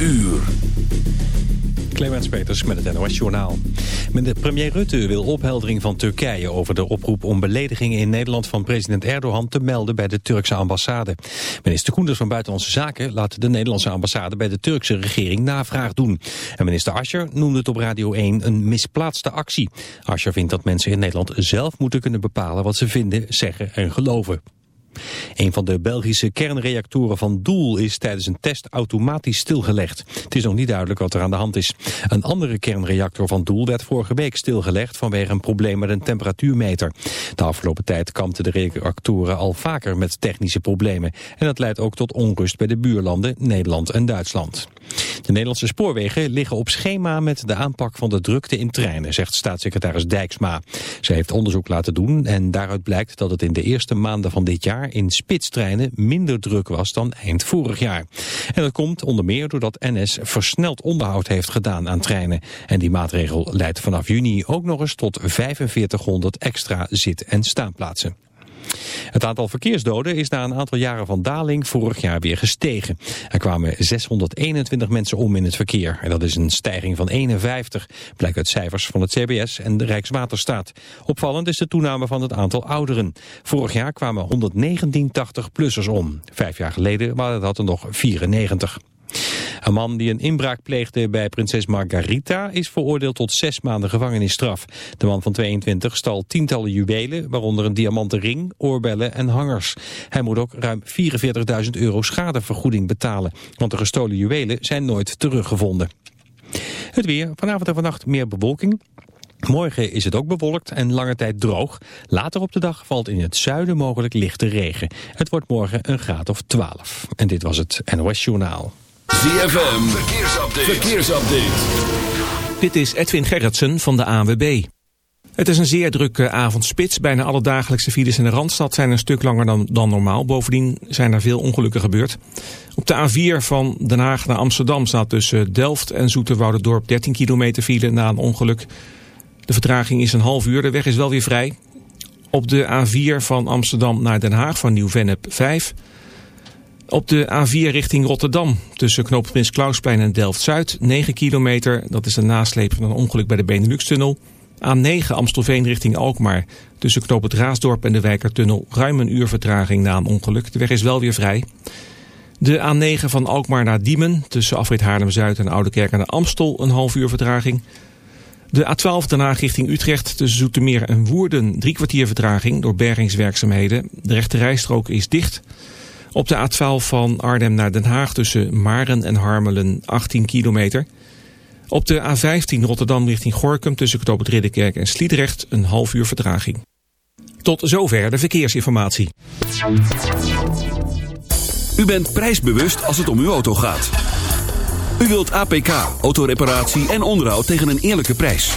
uur. Clemens Peters met het NOS Journaal. De premier Rutte wil opheldering van Turkije over de oproep om beledigingen in Nederland van president Erdogan te melden bij de Turkse ambassade. Minister Koenders van Buitenlandse Zaken laat de Nederlandse ambassade bij de Turkse regering navraag doen. En minister Ascher noemde het op Radio 1 een misplaatste actie. Ascher vindt dat mensen in Nederland zelf moeten kunnen bepalen wat ze vinden, zeggen en geloven. Een van de Belgische kernreactoren van Doel is tijdens een test automatisch stilgelegd. Het is nog niet duidelijk wat er aan de hand is. Een andere kernreactor van Doel werd vorige week stilgelegd vanwege een probleem met een temperatuurmeter. De afgelopen tijd kampten de reactoren al vaker met technische problemen. En dat leidt ook tot onrust bij de buurlanden Nederland en Duitsland. De Nederlandse spoorwegen liggen op schema met de aanpak van de drukte in treinen, zegt staatssecretaris Dijksma. Ze heeft onderzoek laten doen en daaruit blijkt dat het in de eerste maanden van dit jaar in spitstreinen minder druk was dan eind vorig jaar. En dat komt onder meer doordat NS versneld onderhoud heeft gedaan aan treinen. En die maatregel leidt vanaf juni ook nog eens tot 4500 extra zit- en staanplaatsen. Het aantal verkeersdoden is na een aantal jaren van daling vorig jaar weer gestegen. Er kwamen 621 mensen om in het verkeer. En dat is een stijging van 51, blijkt uit cijfers van het CBS en de Rijkswaterstaat. Opvallend is de toename van het aantal ouderen. Vorig jaar kwamen 119 80-plussers om. Vijf jaar geleden waren dat er nog 94. Een man die een inbraak pleegde bij prinses Margarita is veroordeeld tot zes maanden gevangenisstraf. De man van 22 stal tientallen juwelen, waaronder een diamanten ring, oorbellen en hangers. Hij moet ook ruim 44.000 euro schadevergoeding betalen, want de gestolen juwelen zijn nooit teruggevonden. Het weer, vanavond en vannacht meer bewolking. Morgen is het ook bewolkt en lange tijd droog. Later op de dag valt in het zuiden mogelijk lichte regen. Het wordt morgen een graad of 12. En dit was het NOS Journaal. ZFM, verkeersupdate. verkeersupdate. Dit is Edwin Gerritsen van de ANWB. Het is een zeer drukke avondspits. Bijna alle dagelijkse files in de Randstad zijn een stuk langer dan, dan normaal. Bovendien zijn er veel ongelukken gebeurd. Op de A4 van Den Haag naar Amsterdam staat tussen Delft en Zoeterwouderdorp 13 kilometer file na een ongeluk. De vertraging is een half uur, de weg is wel weer vrij. Op de A4 van Amsterdam naar Den Haag van Nieuw-Vennep 5 op de A4 richting Rotterdam tussen knooppunt Prins Klausplein en Delft-Zuid 9 kilometer. Dat is een nasleep van een ongeluk bij de Benelux-tunnel. A9 Amstelveen richting Alkmaar tussen knooppunt Raasdorp en de Wijkertunnel ruim een uur vertraging na een ongeluk. De weg is wel weer vrij. De A9 van Alkmaar naar Diemen tussen afrit Haarlem-Zuid en Oudekerk de Amstel een half uur vertraging. De A12 daarna richting Utrecht tussen Zoetermeer en Woerden drie kwartier vertraging door bergingswerkzaamheden. De rechte rijstrook is dicht. Op de A12 van Arnhem naar Den Haag tussen Maren en Harmelen 18 kilometer. Op de A15 Rotterdam richting Gorkum tussen Knoop Ridderkerk en Sliedrecht een half uur vertraging. Tot zover de verkeersinformatie. U bent prijsbewust als het om uw auto gaat. U wilt APK, autoreparatie en onderhoud tegen een eerlijke prijs.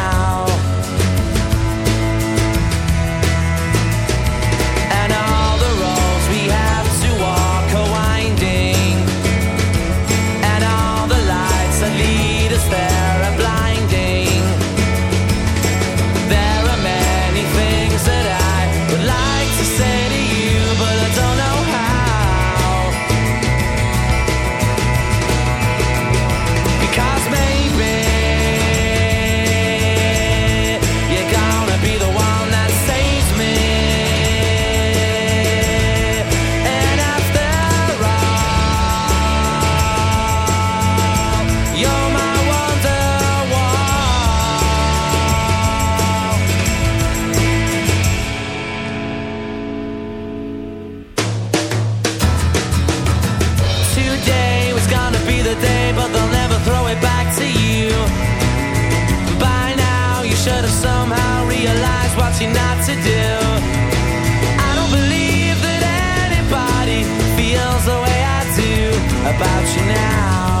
should have somehow realized what you not to do. I don't believe that anybody feels the way I do about you now.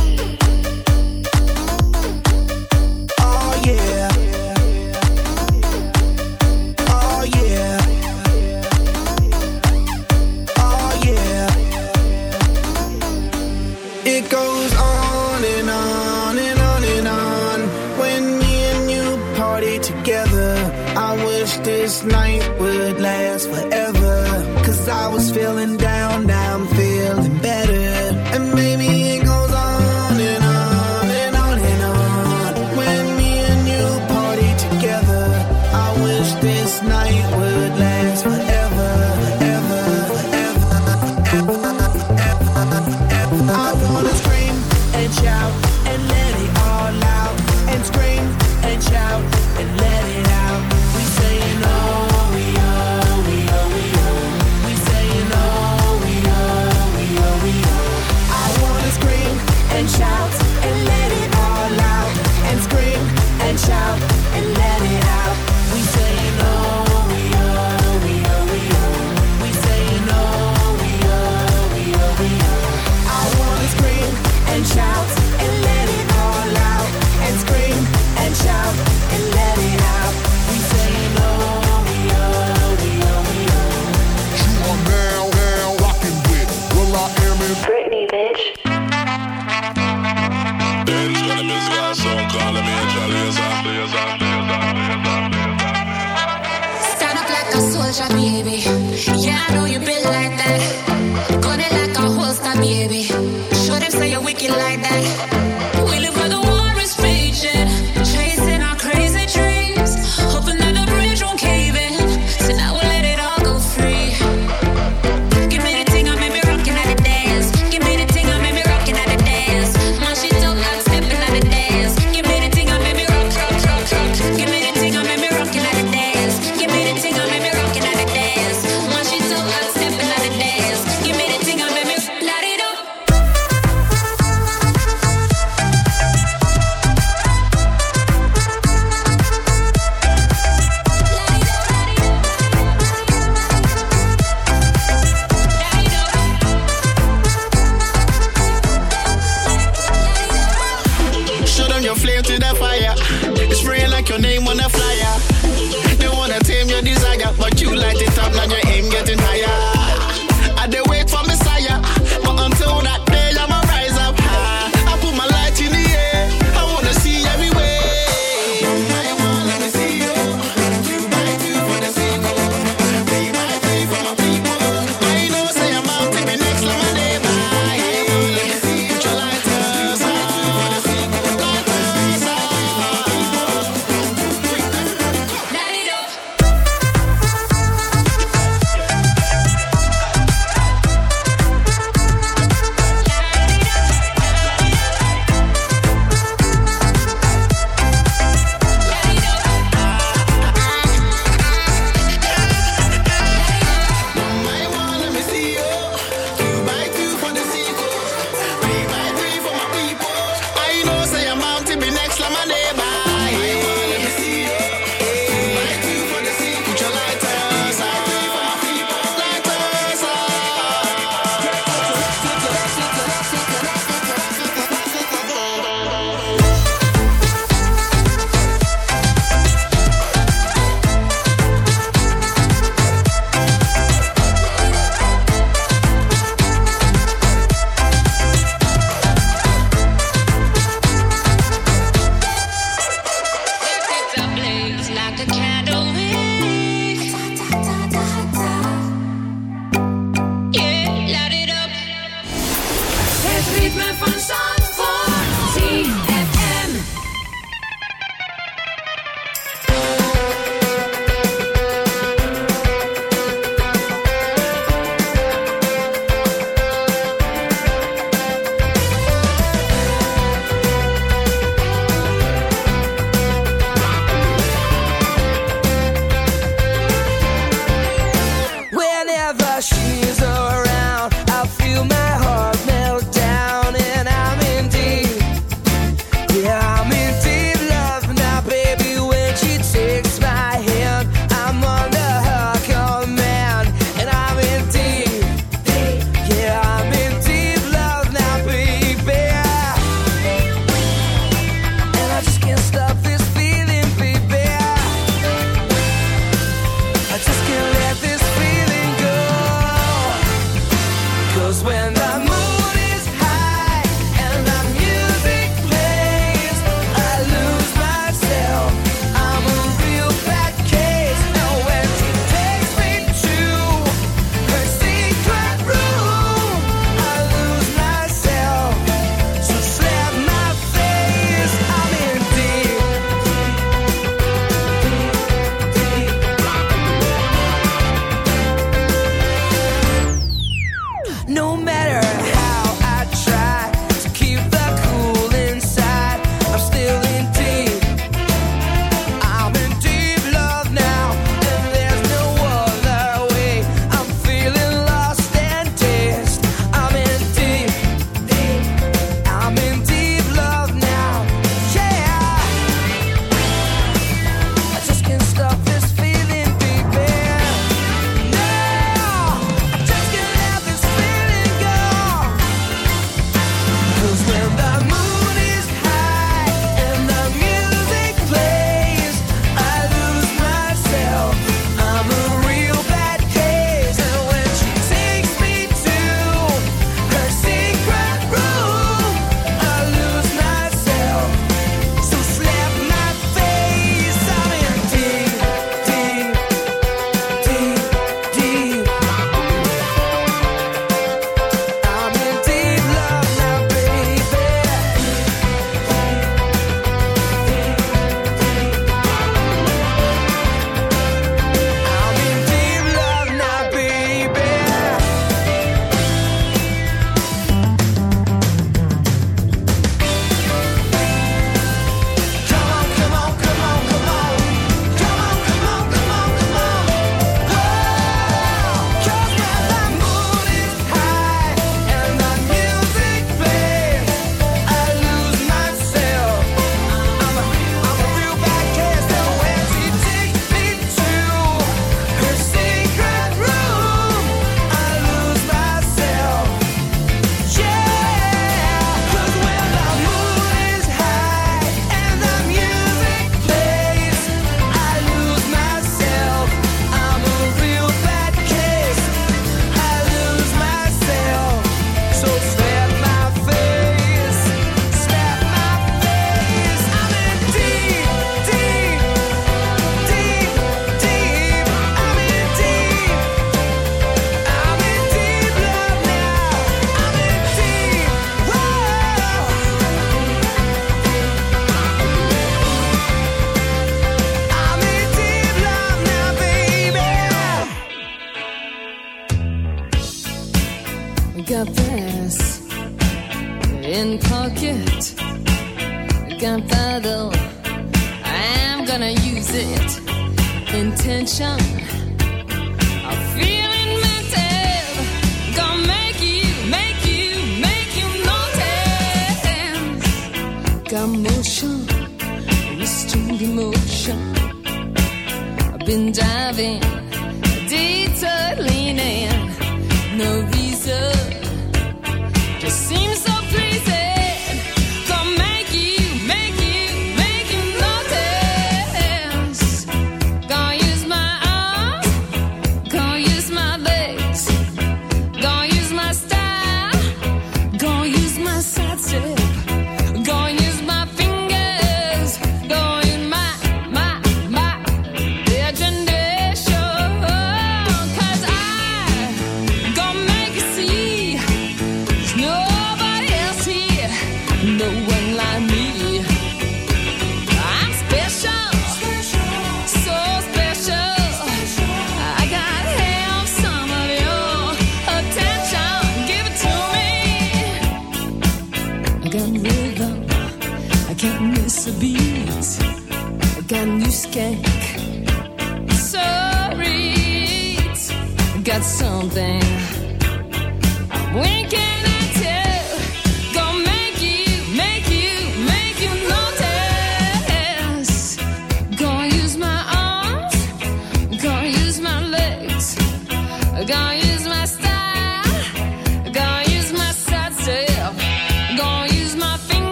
for the.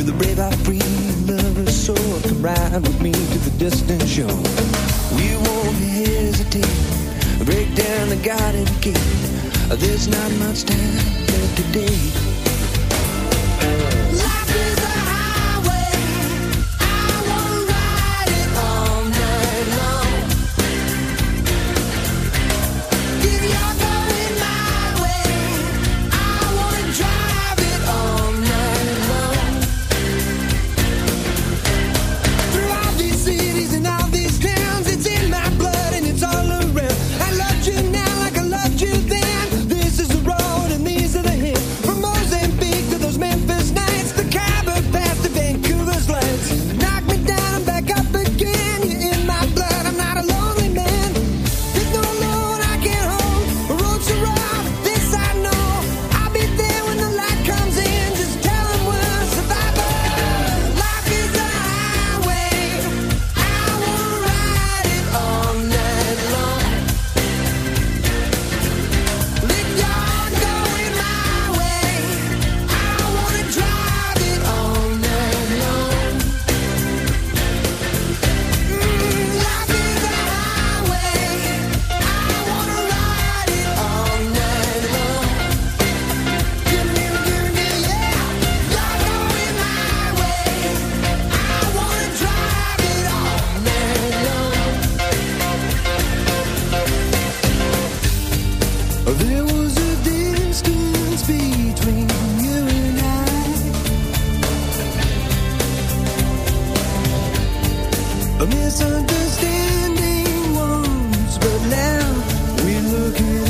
With a brave heart, free, loveless soul, come ride with me to the distant shore. We won't hesitate, break down the garden gate. There's not much time left today. You.